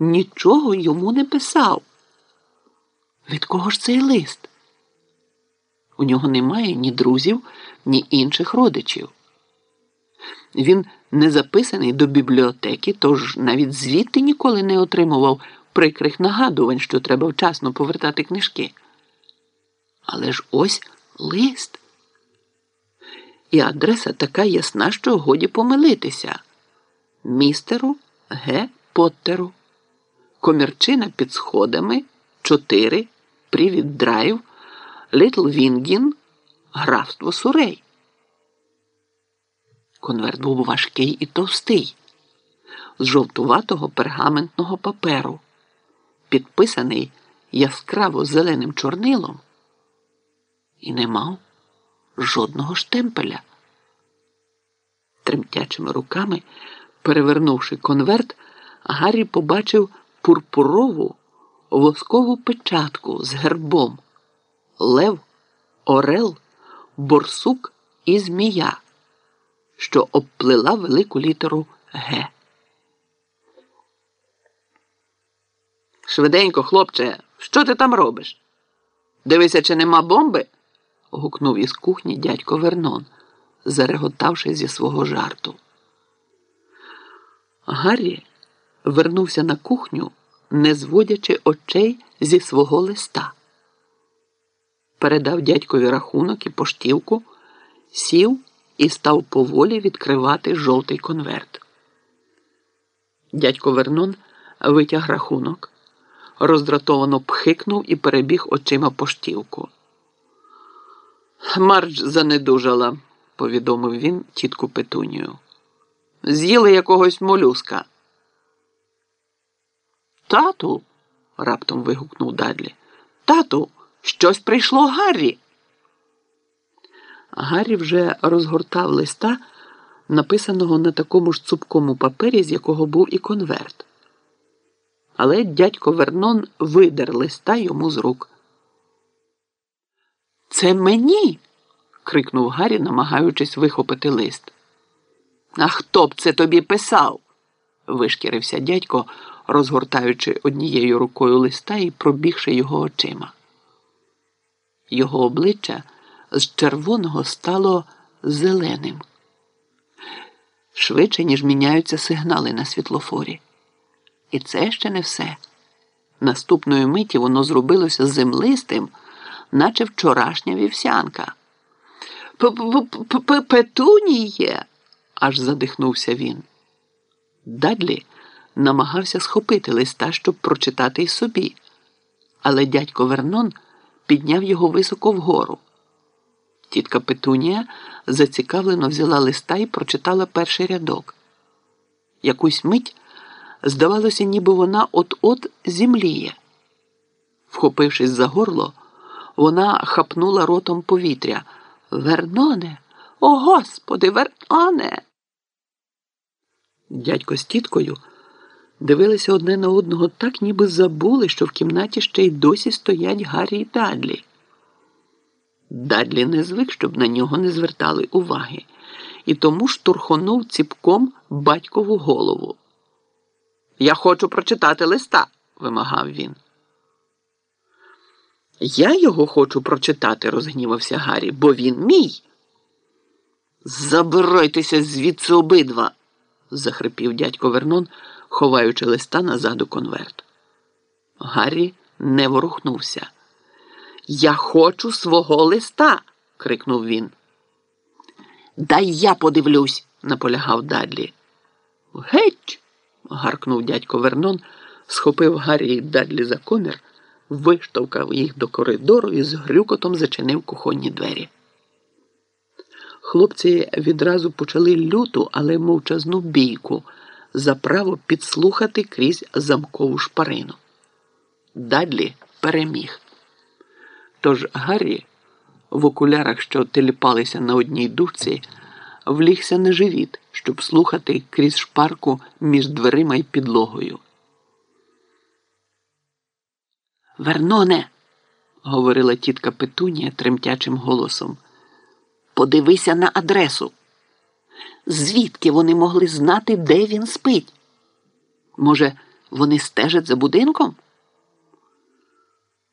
нічого йому не писав. Від кого ж цей лист? У нього немає ні друзів, ні інших родичів. Він не записаний до бібліотеки, тож навіть звідти ніколи не отримував прикрих нагадувань, що треба вчасно повертати книжки. Але ж ось лист. І адреса така ясна, що годі помилитися. Містеру Г. Поттеру. Комірчина під сходами 4, Прівіт Драйв, Літл Вінгінг, графство Суррей. Конверт був важкий і товстий, з жовтуватого пергаментного паперу, підписаний яскраво зеленим чорнилом, і не мав жодного штемпеля. Тремтячими руками, перевернувши конверт, Гаррі побачив пурпурову воскову печатку з гербом Лев, Орел, Борсук і Змія, що обплила велику літеру Г. Швиденько, хлопче, що ти там робиш? Дивися, чи нема бомби? гукнув із кухні дядько Вернон, зареготавши зі свого жарту. Гаррі вернувся на кухню, не зводячи очей зі свого листа. Передав дядькові рахунок і поштівку, сів і став поволі відкривати жовтий конверт. Дядько Вернон витяг рахунок, роздратовано пхикнув і перебіг очима поштівку. Мардж занедужала, повідомив він тітку Петунію. З'їли якогось молюска. Тату. раптом вигукнув Дадлі. Тату, щось прийшло Гаррі. Гаррі вже розгортав листа, написаного на такому ж цупкому папері, з якого був і конверт. Але дядько Вернон видер листа йому з рук. Це мені. крикнув Гаррі, намагаючись вихопити лист. А хто б це тобі писав? вишкірився дядько, розгортаючи однією рукою листа і пробігши його очима. Його обличчя з червоного стало зеленим. Швидше, ніж міняються сигнали на світлофорі. І це ще не все. Наступної миті воно зробилося землистим, наче вчорашня вівсянка. Петуніє, аж задихнувся він. Дадлі намагався схопити листа, щоб прочитати й собі, але дядько Вернон підняв його високо вгору. Тітка Петунія зацікавлено взяла листа і прочитала перший рядок. Якусь мить здавалося, ніби вона от-от зімліє. Вхопившись за горло, вона хапнула ротом повітря. Верноне, о господи, Верноне! Дядько з тіткою дивилися одне на одного так, ніби забули, що в кімнаті ще й досі стоять Гаррі й Дадлі. Дадлі не звик, щоб на нього не звертали уваги, і тому штурхонув ціпком батькову голову. Я хочу прочитати листа, вимагав він. Я його хочу прочитати, розгнівався Гаррі, бо він мій. Забирайтеся звідси обидва, захрипів дядько Вернон, ховаючи листа назад у конверт. Гаррі не ворухнувся. Я хочу свого листа, крикнув він. Дай я подивлюсь, наполягав Дадлі. Геть. гаркнув дядько Вернон, схопив Гаррі і Дадлі за комір, виштовхав їх до коридору і з грюкотом зачинив кухонні двері. Хлопці відразу почали люту, але мовчазну бійку за право підслухати крізь замкову шпарину. Дадлі переміг. Тож Гаррі, в окулярах, що теліпалися на одній дужці, влігся на живіт, щоб слухати крізь шпарку між дверима й підлогою. Верноне, говорила тітка Петунія тремтячим голосом, подивися на адресу. Звідки вони могли знати, де він спить? Може, Вони стежать за будинком?